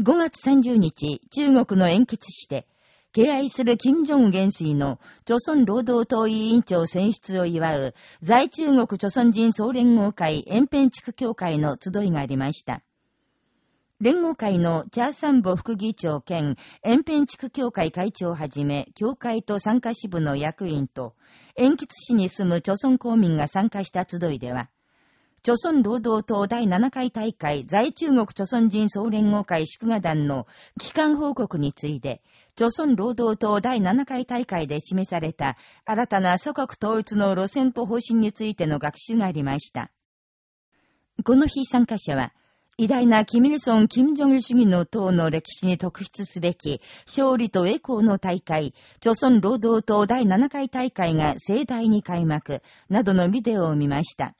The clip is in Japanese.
5月30日、中国の延吉市で、敬愛する金正恩元帥の、朝鮮労働党委員長選出を祝う、在中国朝鮮人総連合会延辺地区協会の集いがありました。連合会のチャーサンボ副議長兼延辺地区協会会長をはじめ、協会と参加支部の役員と、延吉市に住む朝鮮公民が参加した集いでは、朝鮮労働党第7回大会在中国朝鮮人総連合会祝賀団の機関報告について、朝鮮労働党第7回大会で示された新たな祖国統一の路線と方針についての学習がありました。この日参加者は、偉大なキミルソン・キム・ジョン主義の党の歴史に特筆すべき、勝利と栄光の大会、朝鮮労働党第7回大会が盛大に開幕、などのビデオを見ました。